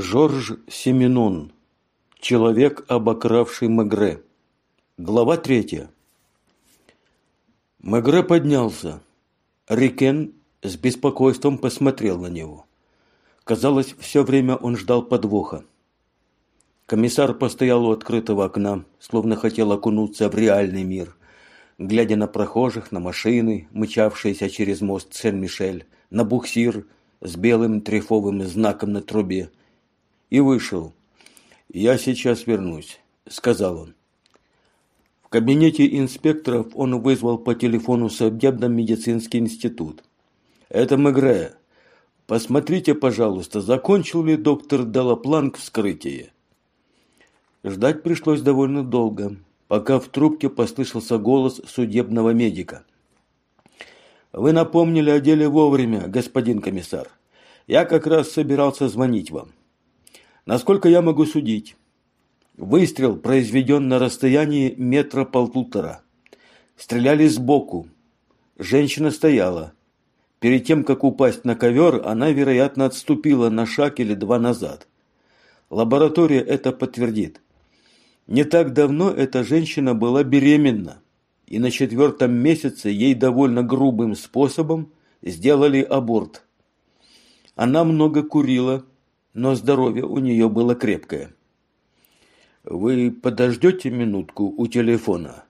Жорж Семенон. Человек, обокравший Мегре. Глава третья. Мегре поднялся. Рикен с беспокойством посмотрел на него. Казалось, все время он ждал подвоха. Комиссар постоял у открытого окна, словно хотел окунуться в реальный мир, глядя на прохожих, на машины, мчавшиеся через мост Сен-Мишель, на буксир с белым трефовым знаком на трубе, и вышел. «Я сейчас вернусь», – сказал он. В кабинете инспекторов он вызвал по телефону судебно-медицинский институт. «Это Мегре. Посмотрите, пожалуйста, закончил ли доктор Делапланк вскрытие?» Ждать пришлось довольно долго, пока в трубке послышался голос судебного медика. «Вы напомнили о деле вовремя, господин комиссар. Я как раз собирался звонить вам. Насколько я могу судить, выстрел произведен на расстоянии метра полтора. Стреляли сбоку. Женщина стояла. Перед тем, как упасть на ковер, она, вероятно, отступила на шаг или два назад. Лаборатория это подтвердит. Не так давно эта женщина была беременна, и на четвертом месяце ей довольно грубым способом сделали аборт. Она много курила, но здоровье у нее было крепкое. «Вы подождете минутку у телефона?»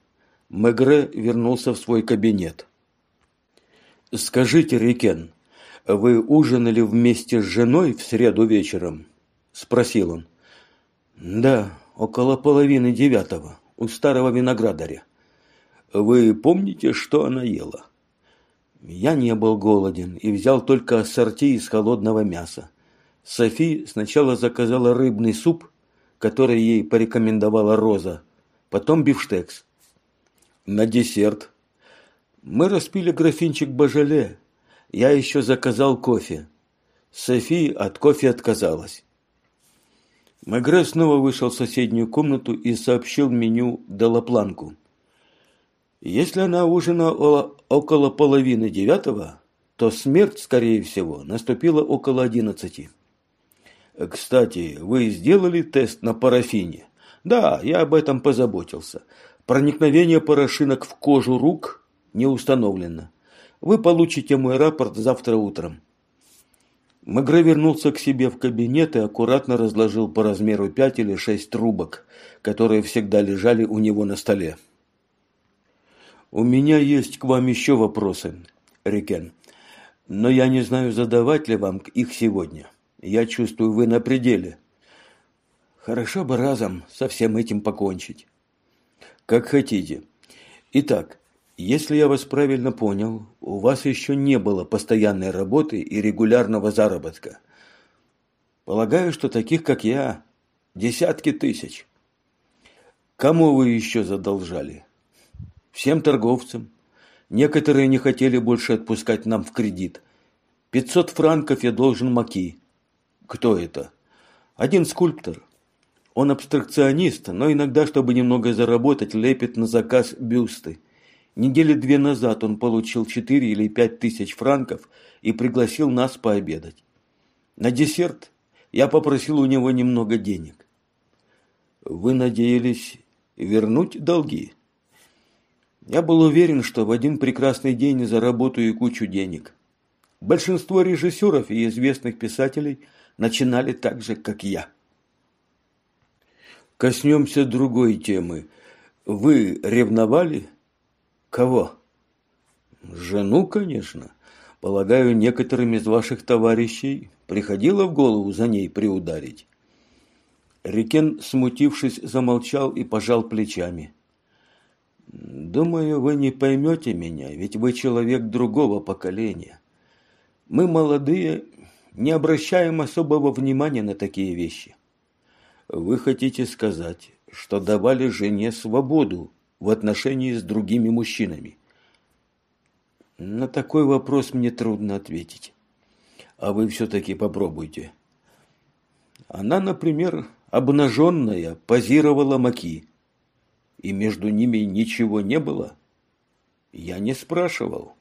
Мегре вернулся в свой кабинет. «Скажите, Рикен, вы ужинали вместе с женой в среду вечером?» – спросил он. «Да, около половины девятого, у старого виноградаря. Вы помните, что она ела? Я не был голоден и взял только ассорти из холодного мяса. Софи сначала заказала рыбный суп, который ей порекомендовала Роза, потом бифштекс. На десерт мы распили графинчик божале. Я еще заказал кофе. Софи от кофе отказалась. Мегре снова вышел в соседнюю комнату и сообщил меню Делапланку. Если она ужинала около половины девятого, то смерть, скорее всего, наступила около одиннадцати. Кстати, вы сделали тест на парафине? Да, я об этом позаботился. Проникновение порошинок в кожу рук не установлено. Вы получите мой рапорт завтра утром. Мегре вернулся к себе в кабинет и аккуратно разложил по размеру пять или шесть трубок, которые всегда лежали у него на столе. «У меня есть к вам еще вопросы, Рикен, но я не знаю, задавать ли вам их сегодня. Я чувствую, вы на пределе». «Хорошо бы разом со всем этим покончить». «Как хотите. Итак, если я вас правильно понял, у вас еще не было постоянной работы и регулярного заработка. Полагаю, что таких, как я, десятки тысяч. Кому вы еще задолжали? Всем торговцам. Некоторые не хотели больше отпускать нам в кредит. Пятьсот франков я должен Маки. Кто это? Один скульптор. Он абстракционист, но иногда, чтобы немного заработать, лепит на заказ бюсты. Недели две назад он получил четыре или пять тысяч франков и пригласил нас пообедать. На десерт я попросил у него немного денег. Вы надеялись вернуть долги? Я был уверен, что в один прекрасный день заработаю кучу денег. Большинство режиссеров и известных писателей начинали так же, как я. Коснемся другой темы. Вы ревновали? Кого? Жену, конечно. Полагаю, некоторым из ваших товарищей приходило в голову за ней приударить. Рикен, смутившись, замолчал и пожал плечами. Думаю, вы не поймете меня, ведь вы человек другого поколения. Мы, молодые, не обращаем особого внимания на такие вещи. Вы хотите сказать, что давали жене свободу в отношении с другими мужчинами? На такой вопрос мне трудно ответить. А вы все-таки попробуйте. Она, например, обнаженная, позировала маки. И между ними ничего не было? Я не спрашивал.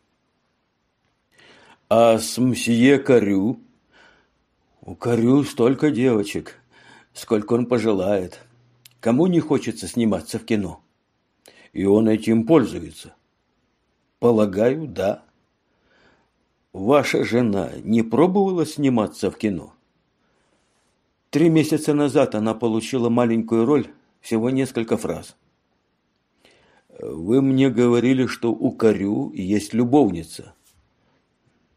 А с мсье Карю? Укорю столько девочек, сколько он пожелает. Кому не хочется сниматься в кино? И он этим пользуется. Полагаю, да. Ваша жена не пробовала сниматься в кино? Три месяца назад она получила маленькую роль, всего несколько фраз. Вы мне говорили, что у Корю есть любовница.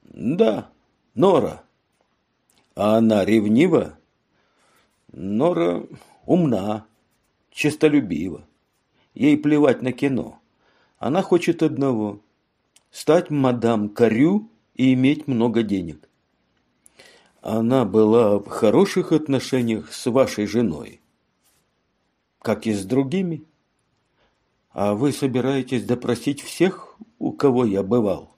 Да, Нора. А она ревнива? Нора умна, честолюбива. Ей плевать на кино. Она хочет одного – стать мадам Корю и иметь много денег. Она была в хороших отношениях с вашей женой. Как и с другими. А вы собираетесь допросить всех, у кого я бывал?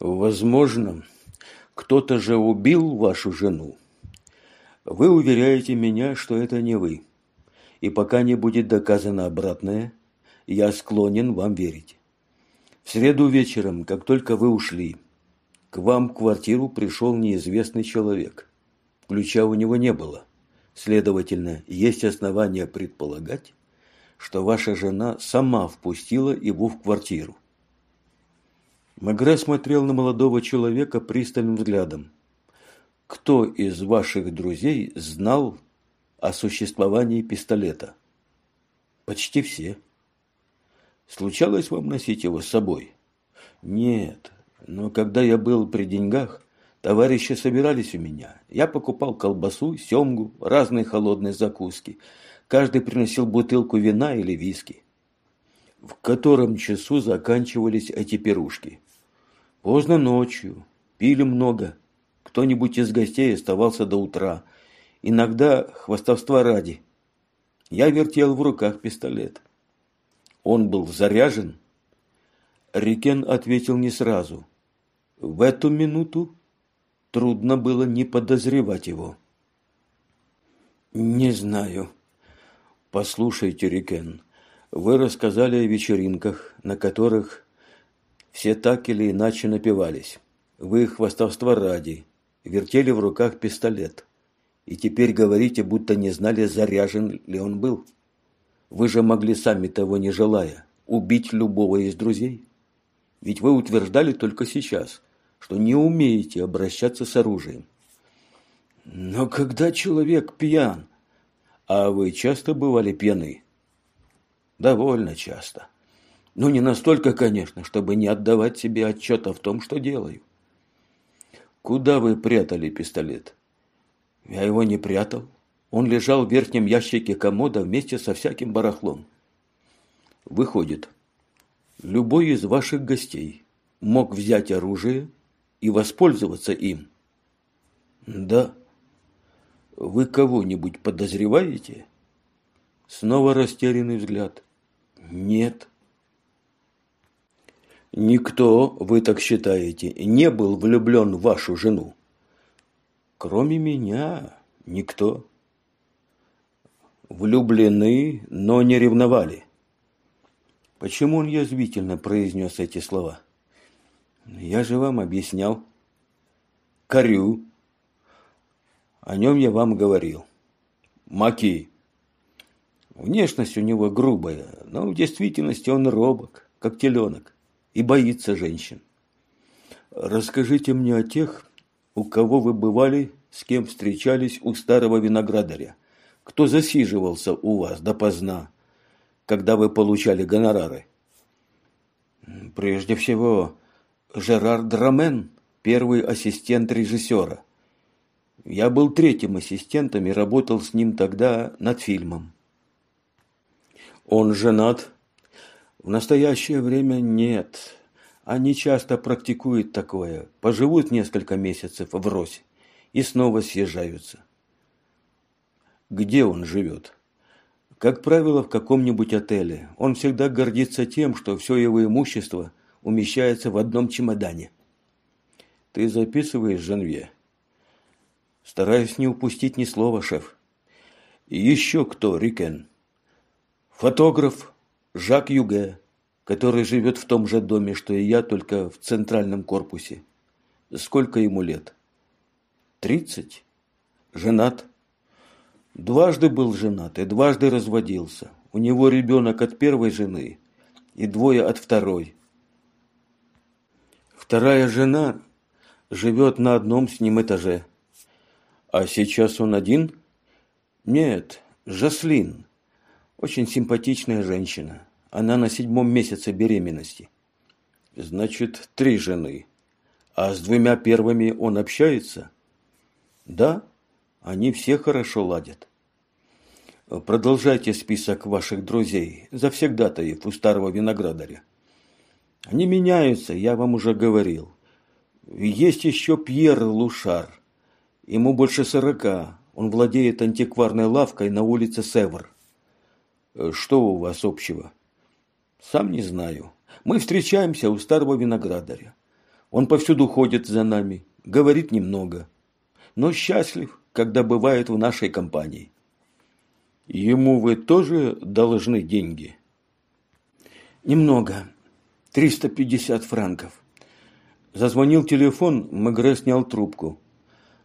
Возможно, кто-то же убил вашу жену. Вы уверяете меня, что это не вы. И пока не будет доказано обратное, я склонен вам верить. В среду вечером, как только вы ушли, к вам в квартиру пришел неизвестный человек. Ключа у него не было. Следовательно, есть основания предполагать, что ваша жена сама впустила его в квартиру. Мегре смотрел на молодого человека пристальным взглядом. Кто из ваших друзей знал о существовании пистолета? Почти все. Случалось вам носить его с собой? Нет, но когда я был при деньгах, товарищи собирались у меня. Я покупал колбасу, семгу, разные холодные закуски. Каждый приносил бутылку вина или виски. В котором часу заканчивались эти пирушки? Поздно ночью. Пили много. Кто-нибудь из гостей оставался до утра. Иногда хвастовства ради. Я вертел в руках пистолет. Он был заряжен? Рикен ответил не сразу. В эту минуту трудно было не подозревать его. «Не знаю. Послушайте, Рикен, вы рассказали о вечеринках, на которых все так или иначе напивались. Вы хвастовства ради, вертели в руках пистолет. И теперь говорите, будто не знали, заряжен ли он был. Вы же могли сами того не желая убить любого из друзей. Ведь вы утверждали только сейчас, что не умеете обращаться с оружием. Но когда человек пьян, а вы часто бывали пьяны? Довольно часто. Ну, не настолько, конечно, чтобы не отдавать себе отчета в том, что делаю. Куда вы прятали пистолет? Я его не прятал. Он лежал в верхнем ящике комода вместе со всяким барахлом. Выходит, любой из ваших гостей мог взять оружие и воспользоваться им. Да. Вы кого-нибудь подозреваете? Снова растерянный взгляд. Нет. Никто, вы так считаете, не был влюблен в вашу жену? Кроме меня, никто влюблены, но не ревновали. Почему он язвительно произнес эти слова? Я же вам объяснял. Корю. О нем я вам говорил. Маки. Внешность у него грубая, но в действительности он робок, как теленок, и боится женщин. Расскажите мне о тех, у кого вы бывали, с кем встречались у старого виноградаря кто засиживался у вас допоздна, когда вы получали гонорары? Прежде всего, Жерар Драмен, первый ассистент режиссера. Я был третьим ассистентом и работал с ним тогда над фильмом. Он женат? В настоящее время нет. Они часто практикуют такое. Поживут несколько месяцев в Росе и снова съезжаются где он живет. Как правило, в каком-нибудь отеле. Он всегда гордится тем, что все его имущество умещается в одном чемодане. Ты записываешь, Жанве? Стараюсь не упустить ни слова, шеф. Еще кто, Рикен? Фотограф Жак Юге, который живет в том же доме, что и я, только в центральном корпусе. Сколько ему лет? Тридцать. Женат. Дважды был женат и дважды разводился. У него ребенок от первой жены и двое от второй. Вторая жена живет на одном с ним этаже. А сейчас он один? Нет, Жаслин. Очень симпатичная женщина. Она на седьмом месяце беременности. Значит, три жены. А с двумя первыми он общается? Да, они все хорошо ладят. Продолжайте список ваших друзей, завсегдатаев у старого виноградаря. Они меняются, я вам уже говорил. Есть еще Пьер Лушар. Ему больше сорока. Он владеет антикварной лавкой на улице Севр. Что у вас общего? Сам не знаю. Мы встречаемся у старого виноградаря. Он повсюду ходит за нами, говорит немного. Но счастлив, когда бывает в нашей компании. Ему вы тоже должны деньги? Немного. 350 франков. Зазвонил телефон, Мегре снял трубку.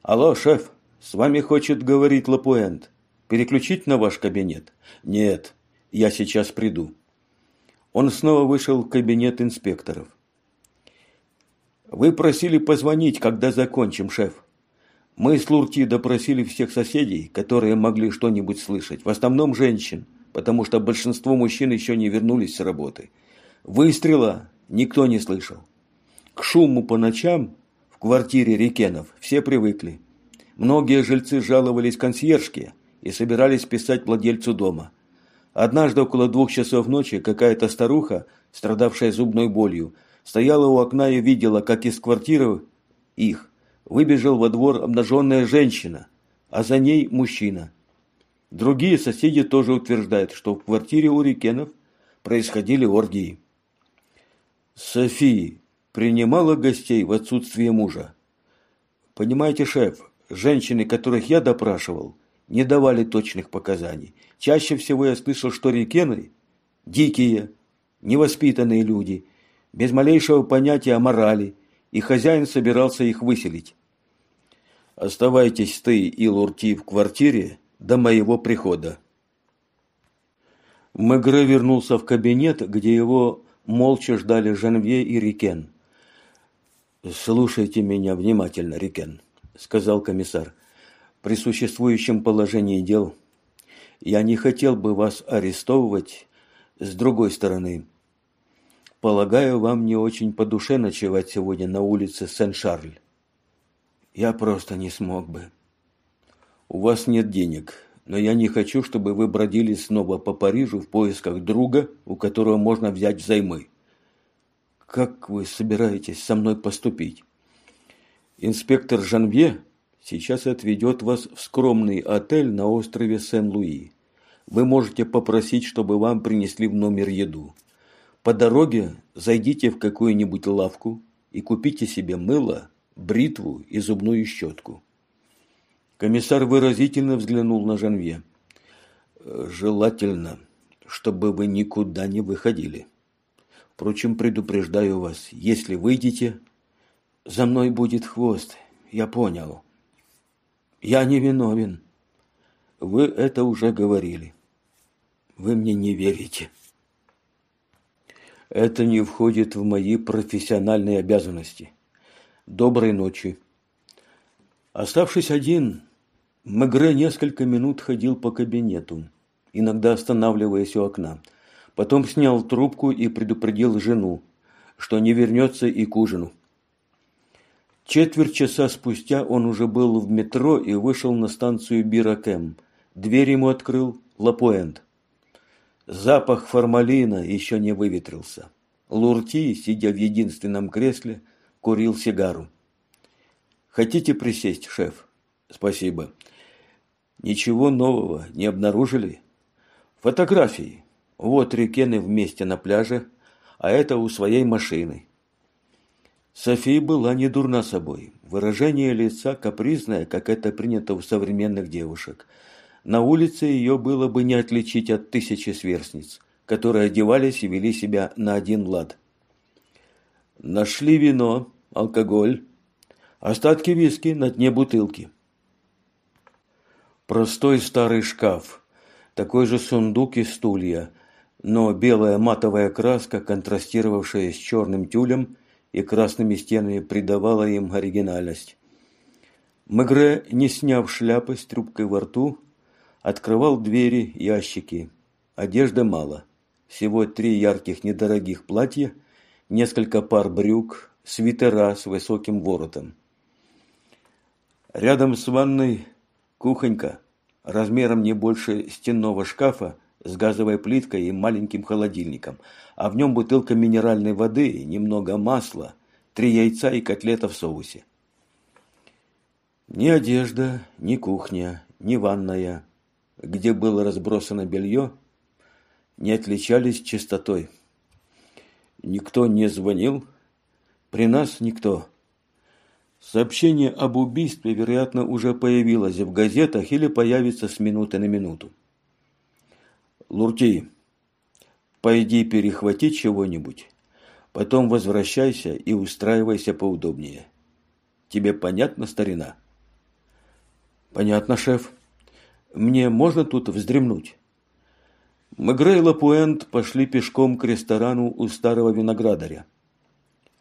Алло, шеф, с вами хочет говорить Лапуэнт. Переключить на ваш кабинет? Нет, я сейчас приду. Он снова вышел в кабинет инспекторов. Вы просили позвонить, когда закончим, шеф. Мы с Лурти допросили всех соседей, которые могли что-нибудь слышать, в основном женщин, потому что большинство мужчин еще не вернулись с работы. Выстрела никто не слышал. К шуму по ночам в квартире Рикенов все привыкли. Многие жильцы жаловались консьержке и собирались писать владельцу дома. Однажды около двух часов ночи какая-то старуха, страдавшая зубной болью, стояла у окна и видела, как из квартиры их выбежал во двор обнаженная женщина, а за ней мужчина. Другие соседи тоже утверждают, что в квартире у Рикенов происходили оргии. София принимала гостей в отсутствие мужа. Понимаете, шеф, женщины, которых я допрашивал, не давали точных показаний. Чаще всего я слышал, что Рикены – дикие, невоспитанные люди, без малейшего понятия о морали, и хозяин собирался их выселить. Оставайтесь ты и Лурти в квартире до моего прихода. Мегре вернулся в кабинет, где его молча ждали Жанвье и Рикен. «Слушайте меня внимательно, Рикен», – сказал комиссар. «При существующем положении дел я не хотел бы вас арестовывать с другой стороны. Полагаю, вам не очень по душе ночевать сегодня на улице Сен-Шарль. Я просто не смог бы. У вас нет денег, но я не хочу, чтобы вы бродили снова по Парижу в поисках друга, у которого можно взять взаймы. Как вы собираетесь со мной поступить? Инспектор Жанвье сейчас отведет вас в скромный отель на острове Сен-Луи. Вы можете попросить, чтобы вам принесли в номер еду. По дороге зайдите в какую-нибудь лавку и купите себе мыло, бритву и зубную щетку. Комиссар выразительно взглянул на Жанве. «Желательно, чтобы вы никуда не выходили. Впрочем, предупреждаю вас, если выйдете, за мной будет хвост, я понял. Я не виновен. Вы это уже говорили. Вы мне не верите». Это не входит в мои профессиональные обязанности. Доброй ночи. Оставшись один, Мегре несколько минут ходил по кабинету, иногда останавливаясь у окна. Потом снял трубку и предупредил жену, что не вернется и к ужину. Четверть часа спустя он уже был в метро и вышел на станцию Биракем. Дверь ему открыл Лапуэнт. Запах формалина еще не выветрился. Лурти, сидя в единственном кресле, курил сигару. «Хотите присесть, шеф?» «Спасибо». «Ничего нового не обнаружили?» «Фотографии. Вот Рикены вместе на пляже, а это у своей машины». София была не дурна собой. Выражение лица капризное, как это принято у современных девушек. На улице ее было бы не отличить от тысячи сверстниц, которые одевались и вели себя на один лад. Нашли вино, алкоголь. Остатки виски на дне бутылки. Простой старый шкаф, такой же сундук и стулья, но белая матовая краска, контрастировавшая с черным тюлем и красными стенами, придавала им оригинальность. Мегре, не сняв шляпы с трубкой во рту, открывал двери, ящики. Одежды мало. Всего три ярких недорогих платья, несколько пар брюк, свитера с высоким воротом. Рядом с ванной кухонька, размером не больше стенного шкафа, с газовой плиткой и маленьким холодильником, а в нем бутылка минеральной воды, немного масла, три яйца и котлета в соусе. Ни одежда, ни кухня, ни ванная, где было разбросано белье, не отличались чистотой. Никто не звонил, при нас никто. Сообщение об убийстве, вероятно, уже появилось в газетах или появится с минуты на минуту. Лурти, пойди перехвати чего-нибудь, потом возвращайся и устраивайся поудобнее. Тебе понятно, старина? Понятно, шеф. Мне можно тут вздремнуть? Мегре и Лапуэнт пошли пешком к ресторану у старого виноградаря.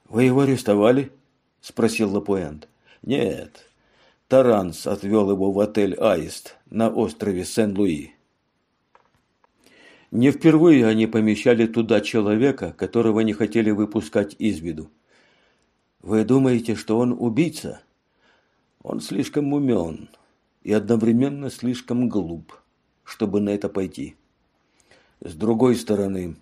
«Вы его арестовали?» – спросил Лапуэнт. «Нет. Таранс отвел его в отель «Аист» на острове Сен-Луи. Не впервые они помещали туда человека, которого не хотели выпускать из виду. Вы думаете, что он убийца? Он слишком умен и одновременно слишком глуп, чтобы на это пойти. С другой стороны,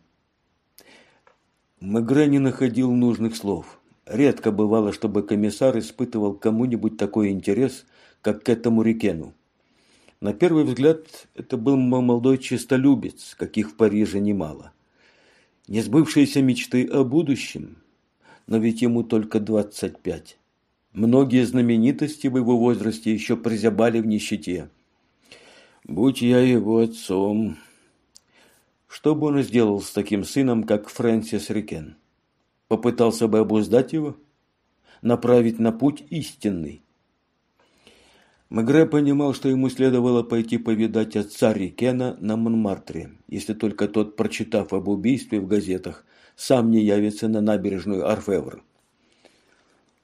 Мегре не находил нужных слов. Редко бывало, чтобы комиссар испытывал кому-нибудь такой интерес, как к этому Рикену. На первый взгляд, это был молодой честолюбец, каких в Париже немало. Не сбывшиеся мечты о будущем, но ведь ему только двадцать пять. Многие знаменитости в его возрасте еще прозябали в нищете. Будь я его отцом, что бы он сделал с таким сыном, как Фрэнсис Рикен? Попытался бы обуздать его? Направить на путь истинный? Мегре понимал, что ему следовало пойти повидать отца Рикена на Монмартре, если только тот, прочитав об убийстве в газетах, сам не явится на набережную Арфевр.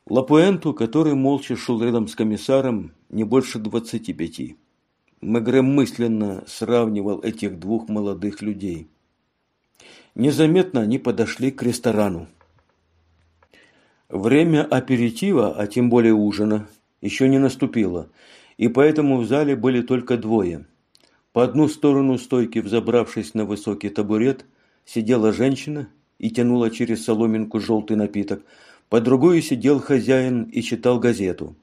Лапуэнту, который молча шел рядом с комиссаром, не больше двадцати пяти. Мегре мысленно сравнивал этих двух молодых людей. Незаметно они подошли к ресторану. Время аперитива, а тем более ужина, еще не наступило, и поэтому в зале были только двое. По одну сторону стойки, взобравшись на высокий табурет, сидела женщина и тянула через соломинку желтый напиток, по другую сидел хозяин и читал газету.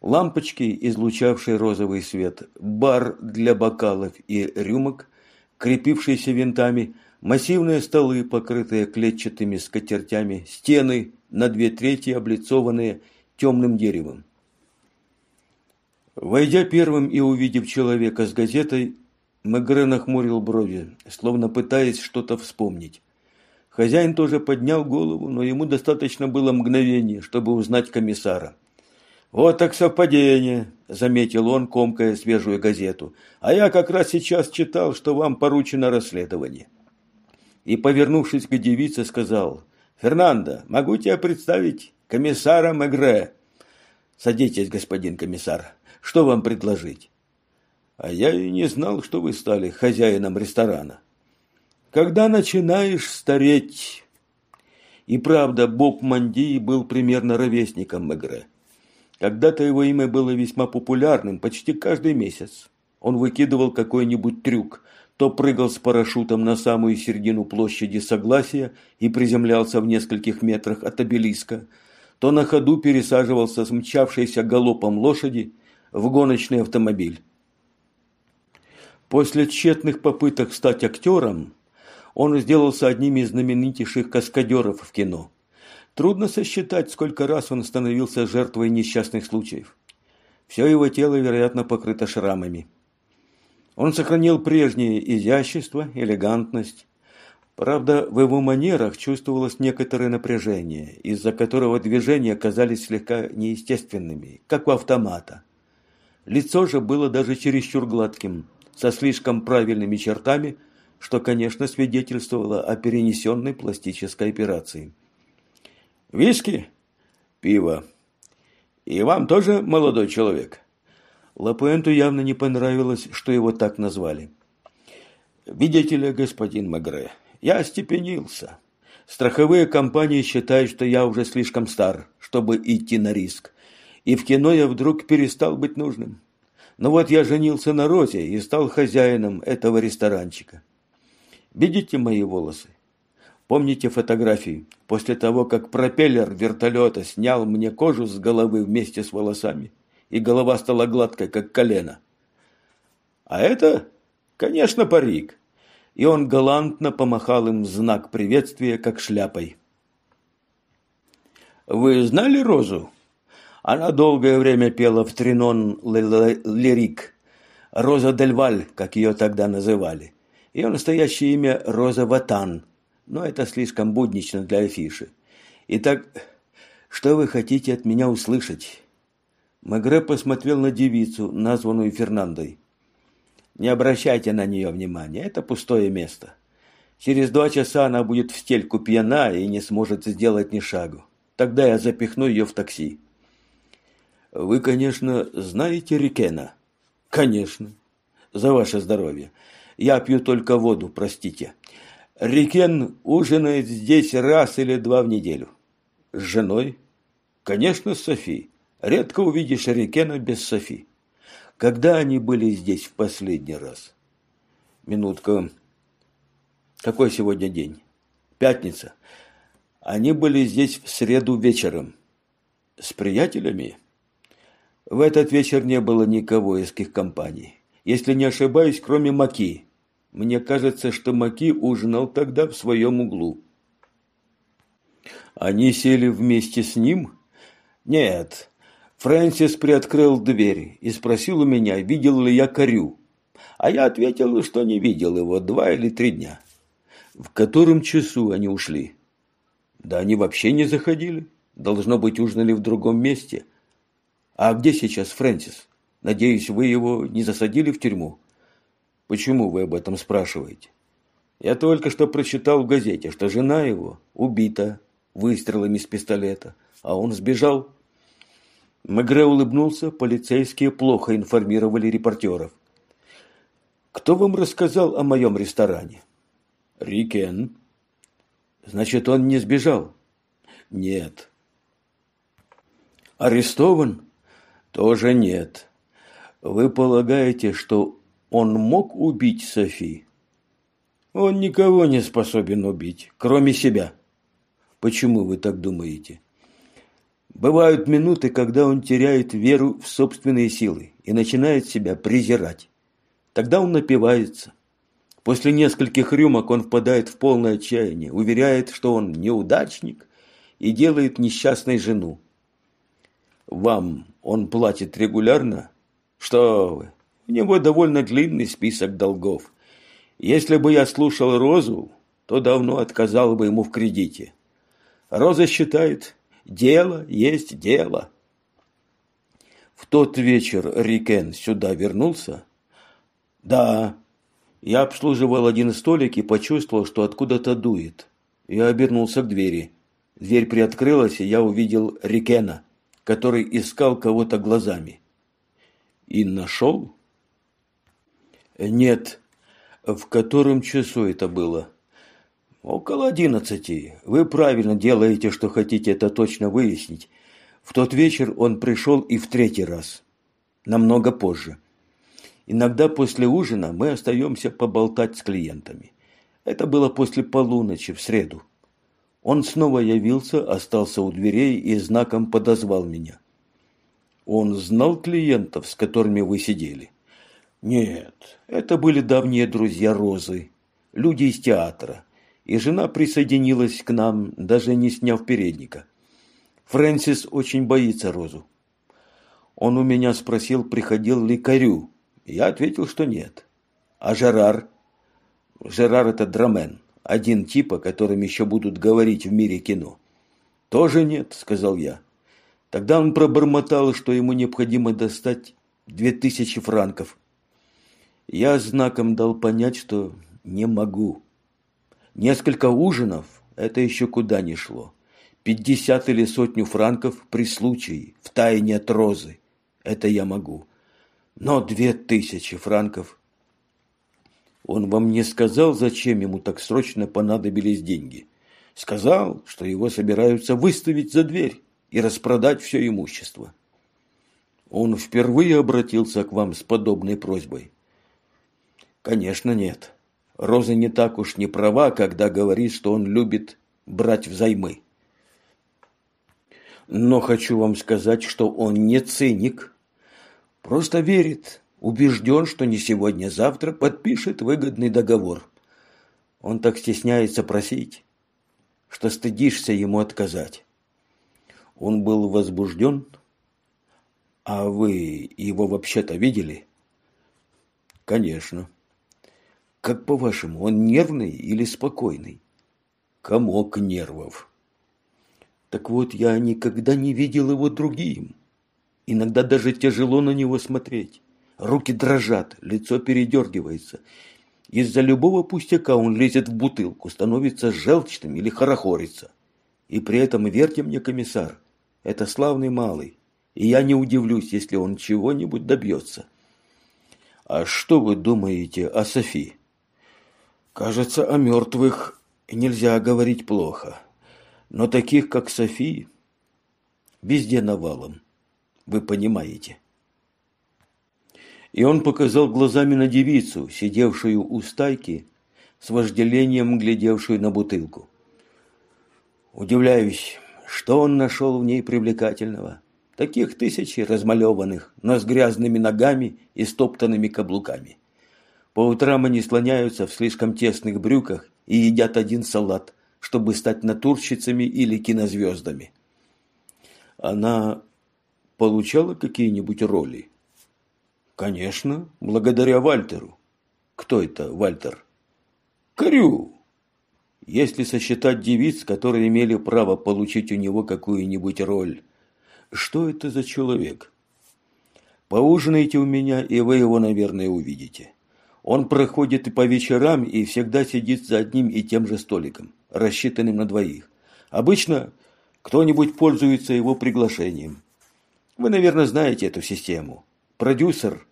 Лампочки, излучавшие розовый свет, бар для бокалов и рюмок, крепившиеся винтами, массивные столы, покрытые клетчатыми скатертями, стены, на две трети облицованные темным деревом. Войдя первым и увидев человека с газетой, Мегре нахмурил брови, словно пытаясь что-то вспомнить. Хозяин тоже поднял голову, но ему достаточно было мгновения, чтобы узнать комиссара. «Вот так совпадение», – заметил он, комкая свежую газету. «А я как раз сейчас читал, что вам поручено расследование». И, повернувшись к девице, сказал, «Фернандо, могу тебя представить комиссара Мегре?» «Садитесь, господин комиссар», что вам предложить? А я и не знал, что вы стали хозяином ресторана. Когда начинаешь стареть... И правда, Боб Манди был примерно ровесником Мегре. Когда-то его имя было весьма популярным почти каждый месяц. Он выкидывал какой-нибудь трюк, то прыгал с парашютом на самую середину площади Согласия и приземлялся в нескольких метрах от обелиска, то на ходу пересаживался с мчавшейся галопом лошади в гоночный автомобиль. После тщетных попыток стать актером, он сделался одним из знаменитейших каскадеров в кино. Трудно сосчитать, сколько раз он становился жертвой несчастных случаев. Все его тело, вероятно, покрыто шрамами. Он сохранил прежнее изящество, элегантность. Правда, в его манерах чувствовалось некоторое напряжение, из-за которого движения казались слегка неестественными, как у автомата. Лицо же было даже чересчур гладким, со слишком правильными чертами, что, конечно, свидетельствовало о перенесенной пластической операции. «Виски? Пиво. И вам тоже, молодой человек?» Лапуэнту явно не понравилось, что его так назвали. «Видите ли, господин Магре, я остепенился. Страховые компании считают, что я уже слишком стар, чтобы идти на риск. И в кино я вдруг перестал быть нужным. Но вот я женился на Розе и стал хозяином этого ресторанчика. Видите мои волосы? Помните фотографии? После того, как пропеллер вертолета снял мне кожу с головы вместе с волосами, и голова стала гладкой, как колено. А это, конечно, парик и он галантно помахал им в знак приветствия, как шляпой. «Вы знали Розу?» Она долгое время пела в тринон лирик. Роза Дельваль, как ее тогда называли. Ее настоящее имя Роза Ватан, но это слишком буднично для афиши. Итак, что вы хотите от меня услышать? Мегре посмотрел на девицу, названную Фернандой. Не обращайте на нее внимания, это пустое место. Через два часа она будет в стельку пьяна и не сможет сделать ни шагу. Тогда я запихну ее в такси. Вы, конечно, знаете Рикена? Конечно. За ваше здоровье. Я пью только воду, простите. Рикен ужинает здесь раз или два в неделю. С женой? Конечно, с Софи. Редко увидишь Рикена без Софи. Когда они были здесь в последний раз? Минутка. Какой сегодня день? Пятница. Они были здесь в среду вечером. С приятелями? В этот вечер не было никого из их компаний. Если не ошибаюсь, кроме Маки. Мне кажется, что Маки ужинал тогда в своем углу. Они сели вместе с ним? Нет, Фрэнсис приоткрыл дверь и спросил у меня, видел ли я корю. А я ответил, что не видел его два или три дня. В котором часу они ушли? Да они вообще не заходили. Должно быть, ужинали в другом месте. А где сейчас Фрэнсис? Надеюсь, вы его не засадили в тюрьму? Почему вы об этом спрашиваете? Я только что прочитал в газете, что жена его убита выстрелами из пистолета, а он сбежал. Мегре улыбнулся, полицейские плохо информировали репортеров. «Кто вам рассказал о моем ресторане?» «Рикен». «Значит, он не сбежал?» «Нет». «Арестован?» «Тоже нет». «Вы полагаете, что он мог убить Софи?» «Он никого не способен убить, кроме себя». «Почему вы так думаете?» Бывают минуты, когда он теряет веру в собственные силы и начинает себя презирать. Тогда он напивается. После нескольких рюмок он впадает в полное отчаяние, уверяет, что он неудачник и делает несчастной жену. Вам он платит регулярно? Что вы, у него довольно длинный список долгов. Если бы я слушал Розу, то давно отказал бы ему в кредите. Роза считает, Дело есть дело. В тот вечер Рикен сюда вернулся? Да. Я обслуживал один столик и почувствовал, что откуда-то дует. Я обернулся к двери. Дверь приоткрылась, и я увидел Рикена, который искал кого-то глазами. И нашел? Нет. В котором часу это было? Около одиннадцати. Вы правильно делаете, что хотите это точно выяснить. В тот вечер он пришел и в третий раз. Намного позже. Иногда после ужина мы остаемся поболтать с клиентами. Это было после полуночи в среду. Он снова явился, остался у дверей и знаком подозвал меня. Он знал клиентов, с которыми вы сидели? Нет, это были давние друзья Розы, люди из театра и жена присоединилась к нам, даже не сняв передника. Фрэнсис очень боится Розу. Он у меня спросил, приходил ли Корю. Я ответил, что нет. А Жерар? Жерар – это драмен. Один тип, о котором еще будут говорить в мире кино. Тоже нет, сказал я. Тогда он пробормотал, что ему необходимо достать две тысячи франков. Я знаком дал понять, что не могу. Несколько ужинов – это еще куда ни шло. Пятьдесят или сотню франков при случае, в тайне от розы – это я могу. Но две тысячи франков – он вам не сказал, зачем ему так срочно понадобились деньги. Сказал, что его собираются выставить за дверь и распродать все имущество. Он впервые обратился к вам с подобной просьбой? Конечно, нет. Роза не так уж не права, когда говорит, что он любит брать взаймы. Но хочу вам сказать, что он не циник. Просто верит, убежден, что не сегодня-завтра подпишет выгодный договор. Он так стесняется просить, что стыдишься ему отказать. Он был возбужден, а вы его вообще-то видели? Конечно. Как по-вашему, он нервный или спокойный? Комок нервов. Так вот, я никогда не видел его другим. Иногда даже тяжело на него смотреть. Руки дрожат, лицо передергивается. Из-за любого пустяка он лезет в бутылку, становится желчным или хорохорится. И при этом, верьте мне, комиссар, это славный малый, и я не удивлюсь, если он чего-нибудь добьется. А что вы думаете о Софи? Кажется, о мертвых нельзя говорить плохо. Но таких, как Софи, везде навалом. Вы понимаете и он показал глазами на девицу, сидевшую у стайки, с вожделением глядевшую на бутылку. Удивляюсь, что он нашел в ней привлекательного. Таких тысячи размалеванных, но с грязными ногами и стоптанными каблуками. По утрам они слоняются в слишком тесных брюках и едят один салат, чтобы стать натурщицами или кинозвездами. Она получала какие-нибудь роли? Конечно, благодаря Вальтеру. Кто это Вальтер? Корю. Если сосчитать девиц, которые имели право получить у него какую-нибудь роль, что это за человек? Поужинайте у меня, и вы его, наверное, увидите. Он проходит и по вечерам, и всегда сидит за одним и тем же столиком, рассчитанным на двоих. Обычно кто-нибудь пользуется его приглашением. Вы, наверное, знаете эту систему. Продюсер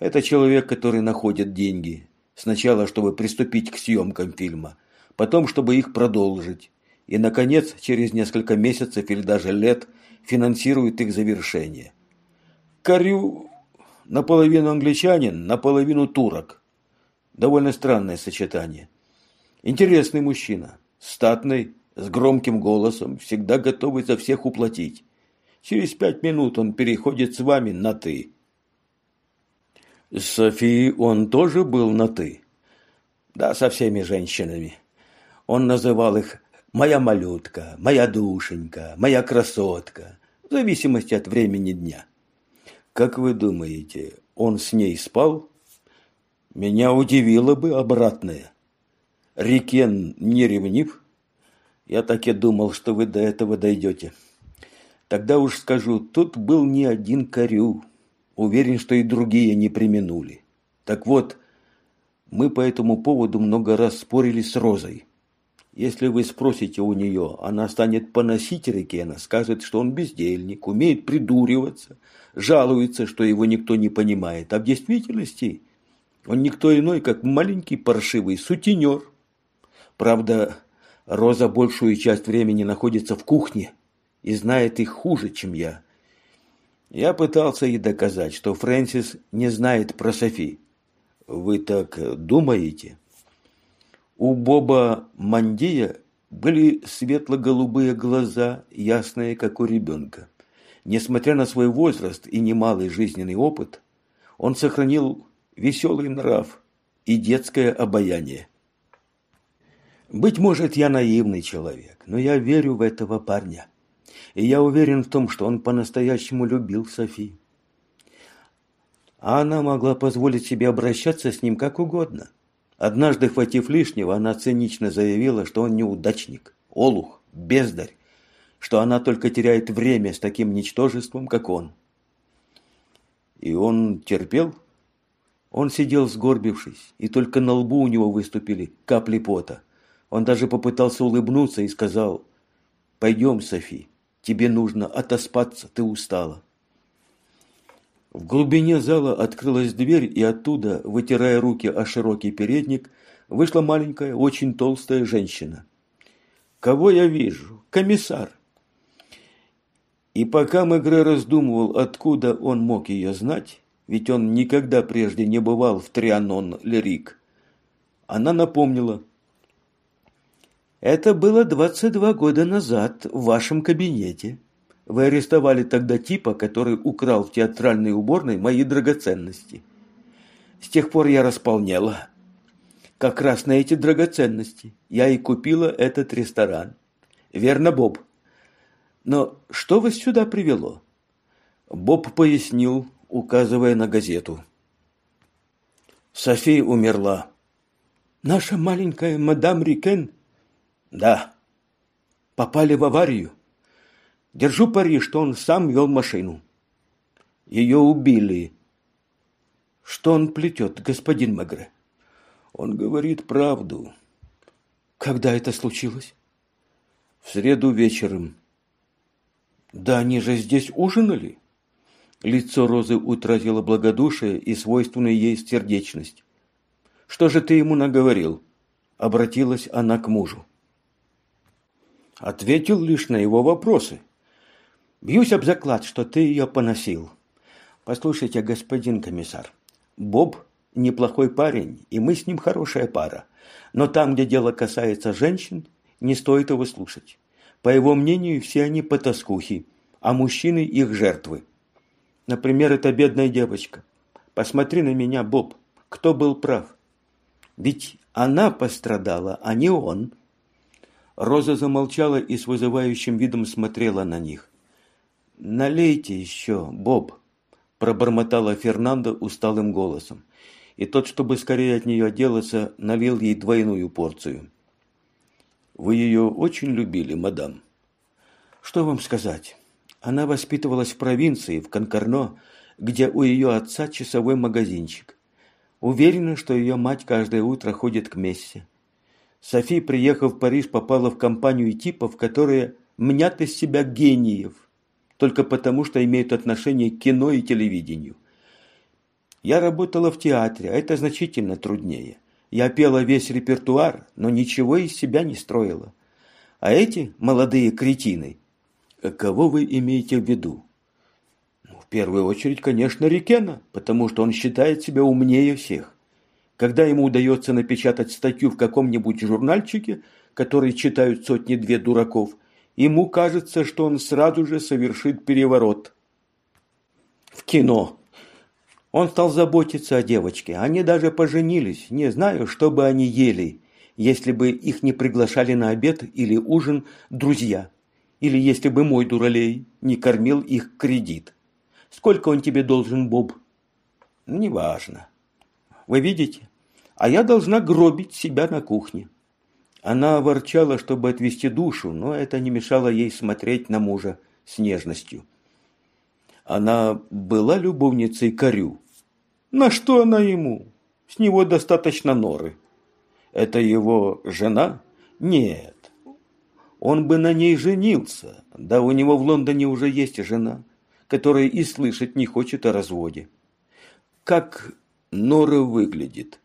это человек, который находит деньги. Сначала, чтобы приступить к съемкам фильма, потом, чтобы их продолжить. И, наконец, через несколько месяцев или даже лет финансирует их завершение. Корю наполовину англичанин, наполовину турок. Довольно странное сочетание. Интересный мужчина, статный, с громким голосом, всегда готовый за всех уплатить. Через пять минут он переходит с вами на «ты». С Софией он тоже был на «ты». Да, со всеми женщинами. Он называл их «моя малютка», «моя душенька», «моя красотка», в зависимости от времени дня. Как вы думаете, он с ней спал? Меня удивило бы обратное. Рикен не ревнив? Я так и думал, что вы до этого дойдете. Тогда уж скажу, тут был не один корю. Уверен, что и другие не применули. Так вот, мы по этому поводу много раз спорили с Розой. Если вы спросите у нее, она станет поносить Рикена, скажет, что он бездельник, умеет придуриваться, жалуется, что его никто не понимает. А в действительности он никто иной, как маленький паршивый сутенер. Правда, Роза большую часть времени находится в кухне и знает их хуже, чем я. Я пытался ей доказать, что Фрэнсис не знает про Софи. Вы так думаете? У Боба Мандия были светло-голубые глаза, ясные, как у ребенка. Несмотря на свой возраст и немалый жизненный опыт, он сохранил веселый нрав и детское обаяние. Быть может, я наивный человек, но я верю в этого парня и я уверен в том, что он по-настоящему любил Софи. А она могла позволить себе обращаться с ним как угодно. Однажды, хватив лишнего, она цинично заявила, что он неудачник, олух, бездарь, что она только теряет время с таким ничтожеством, как он. И он терпел? Он сидел сгорбившись, и только на лбу у него выступили капли пота. Он даже попытался улыбнуться и сказал, «Пойдем, Софи, тебе нужно отоспаться, ты устала». В глубине зала открылась дверь, и оттуда, вытирая руки о широкий передник, вышла маленькая, очень толстая женщина. «Кого я вижу? Комиссар!» И пока Мегре раздумывал, откуда он мог ее знать, ведь он никогда прежде не бывал в Трианон-Лерик, она напомнила. «Это было двадцать два года назад в вашем кабинете». Вы арестовали тогда типа, который украл в театральной уборной мои драгоценности. С тех пор я располнела. Как раз на эти драгоценности я и купила этот ресторан. Верно, Боб? Но что вас сюда привело? Боб пояснил, указывая на газету. София умерла. Наша маленькая мадам Рикен? Да. Попали в аварию? Держу пари, что он сам вел машину. Ее убили. Что он плетет, господин Магре? Он говорит правду. Когда это случилось? В среду вечером. Да они же здесь ужинали. Лицо Розы утратило благодушие и свойственную ей сердечность. «Что же ты ему наговорил?» Обратилась она к мужу. Ответил лишь на его вопросы. Бьюсь об заклад, что ты ее поносил. Послушайте, господин комиссар, Боб неплохой парень, и мы с ним хорошая пара. Но там, где дело касается женщин, не стоит его слушать. По его мнению, все они потаскухи, а мужчины их жертвы. Например, эта бедная девочка. Посмотри на меня, Боб. Кто был прав? Ведь она пострадала, а не он. Роза замолчала и с вызывающим видом смотрела на них. «Налейте еще, Боб», – пробормотала Фернандо усталым голосом. И тот, чтобы скорее от нее отделаться, налил ей двойную порцию. «Вы ее очень любили, мадам?» «Что вам сказать? Она воспитывалась в провинции, в Конкорно, где у ее отца часовой магазинчик. Уверена, что ее мать каждое утро ходит к мессе. Софи, приехав в Париж, попала в компанию типов, которые мнят из себя гениев – только потому, что имеют отношение к кино и телевидению. Я работала в театре, а это значительно труднее. Я пела весь репертуар, но ничего из себя не строила. А эти молодые кретины, кого вы имеете в виду? Ну, в первую очередь, конечно, Рикена, потому что он считает себя умнее всех. Когда ему удается напечатать статью в каком-нибудь журнальчике, который читают сотни-две дураков – ему кажется, что он сразу же совершит переворот. В кино. Он стал заботиться о девочке. Они даже поженились. Не знаю, что бы они ели, если бы их не приглашали на обед или ужин друзья. Или если бы мой дуралей не кормил их кредит. Сколько он тебе должен, Боб? Неважно. Вы видите? А я должна гробить себя на кухне. Она ворчала, чтобы отвести душу, но это не мешало ей смотреть на мужа с нежностью. Она была любовницей Корю. На что она ему? С него достаточно норы. Это его жена? Нет. Он бы на ней женился. Да у него в Лондоне уже есть жена, которая и слышать не хочет о разводе. Как Нора выглядит?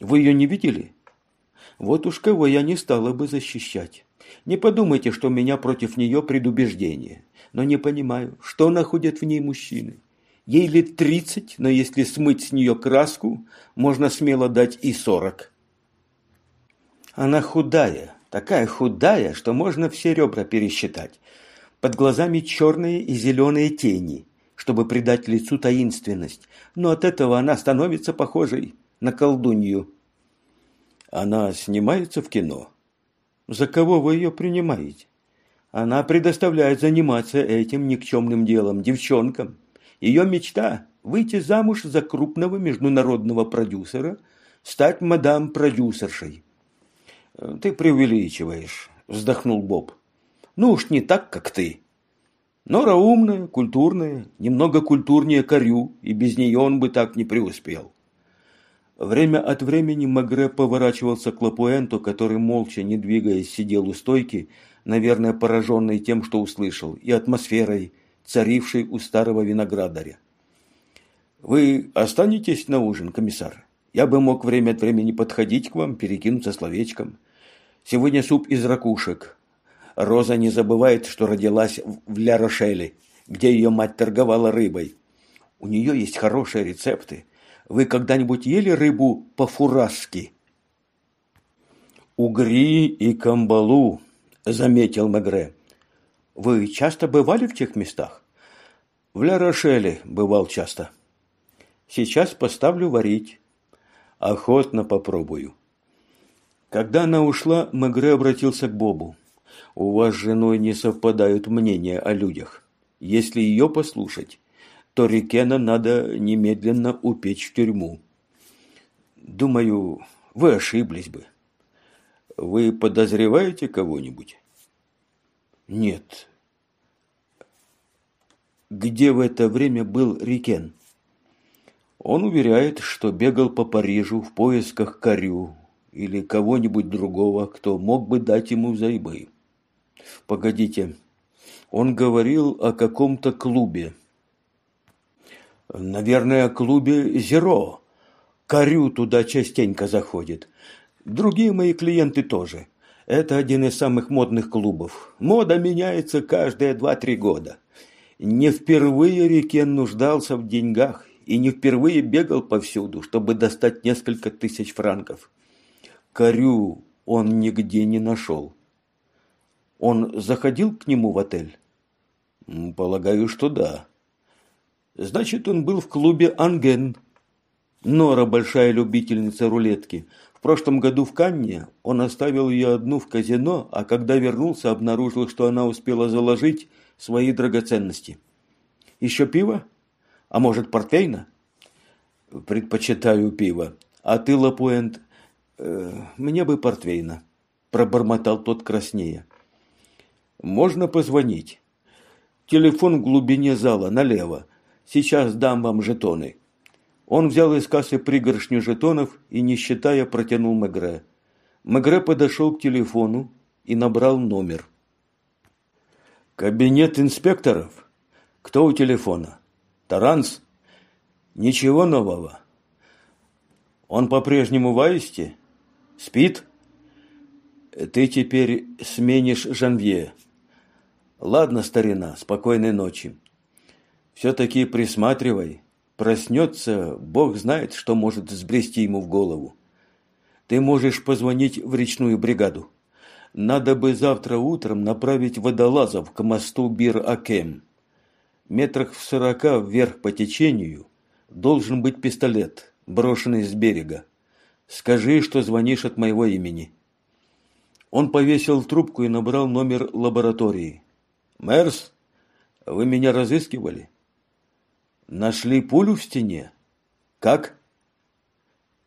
Вы ее не видели? Вот уж кого я не стала бы защищать. Не подумайте, что у меня против нее предубеждение. Но не понимаю, что находят в ней мужчины. Ей лет тридцать, но если смыть с нее краску, можно смело дать и сорок. Она худая, такая худая, что можно все ребра пересчитать. Под глазами черные и зеленые тени, чтобы придать лицу таинственность. Но от этого она становится похожей на колдунью. Она снимается в кино? За кого вы ее принимаете? Она предоставляет заниматься этим никчемным делом девчонкам. Ее мечта – выйти замуж за крупного международного продюсера стать мадам-продюсершей. Ты преувеличиваешь, вздохнул Боб. Ну уж не так, как ты. Нора умная, культурная, немного культурнее Корю, и без нее он бы так не преуспел. Время от времени Магре поворачивался к Лапуэнту, который, молча, не двигаясь, сидел у стойки, наверное, пораженный тем, что услышал, и атмосферой, царившей у старого виноградаря. «Вы останетесь на ужин, комиссар? Я бы мог время от времени подходить к вам, перекинуться словечком. Сегодня суп из ракушек, Роза не забывает, что родилась в Ля-Рошеле, где ее мать торговала рыбой. У нее есть хорошие рецепты. Вы когда-нибудь ели рыбу по-фураски? «Угри и камбалу», — заметил Мегре. «Вы часто бывали в тех местах?» «В Ля-Рошеле бывал часто. Сейчас поставлю варить. Охотно попробую». Когда она ушла, Мегре обратился к Бобу. У вас с женой не совпадают мнения о людях. Если ее послушать, то Рикена надо немедленно упечь в тюрьму. Думаю, вы ошиблись бы. Вы подозреваете кого-нибудь? Нет. Где в это время был Рикен? Он уверяет, что бегал по Парижу в поисках Корю или кого-нибудь другого, кто мог бы дать ему взаймы. Погодите, он говорил о каком-то клубе. Наверное, клубе «Зеро». Корю туда частенько заходит. Другие мои клиенты тоже. Это один из самых модных клубов. Мода меняется каждые два-три года. Не впервые Рекен нуждался в деньгах и не впервые бегал повсюду, чтобы достать несколько тысяч франков. Корю он нигде не нашел. Он заходил к нему в отель? Полагаю, что да. Значит, он был в клубе «Анген». Нора большая любительница рулетки. В прошлом году в Канне он оставил ее одну в казино, а когда вернулся, обнаружил, что она успела заложить свои драгоценности. Еще пиво? А может, портвейна? Предпочитаю пиво. А ты, Лапуэнт, э, мне бы портвейна, пробормотал тот краснее. Можно позвонить. Телефон в глубине зала, налево. Сейчас дам вам жетоны. Он взял из кассы пригоршню жетонов и, не считая, протянул Мегре. Мегре подошел к телефону и набрал номер. «Кабинет инспекторов? Кто у телефона? Таранс? Ничего нового. Он по-прежнему в аисте? Спит? Ты теперь сменишь Жанвье. Ладно, старина, спокойной ночи. Все-таки присматривай. Проснется, Бог знает, что может сбрести ему в голову. Ты можешь позвонить в речную бригаду. Надо бы завтра утром направить водолазов к мосту Бир-Акем. Метрах в сорока вверх по течению должен быть пистолет, брошенный с берега. Скажи, что звонишь от моего имени. Он повесил трубку и набрал номер лаборатории. Мэрс, вы меня разыскивали? Нашли пулю в стене? Как?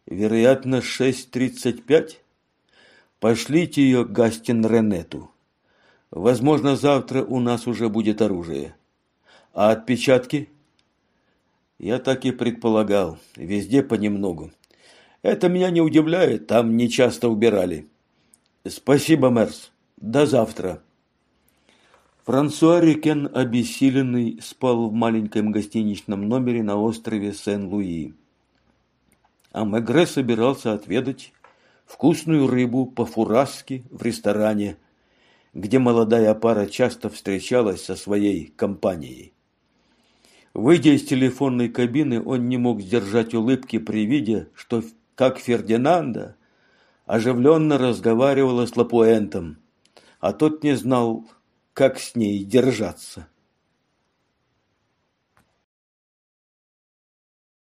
Вероятно, 6.35? Пошлите ее Гастин Ренету. Возможно, завтра у нас уже будет оружие. А отпечатки? Я так и предполагал. Везде понемногу. Это меня не удивляет, там не часто убирали. Спасибо, Мерс. До завтра. Франсуа Рекен, обессиленный, спал в маленьком гостиничном номере на острове Сен-Луи. А Мегре собирался отведать вкусную рыбу по-фураски в ресторане, где молодая пара часто встречалась со своей компанией. Выйдя из телефонной кабины, он не мог сдержать улыбки при виде, что, как Фердинанда, оживленно разговаривала с Лапуэнтом, а тот не знал, как с ней держаться.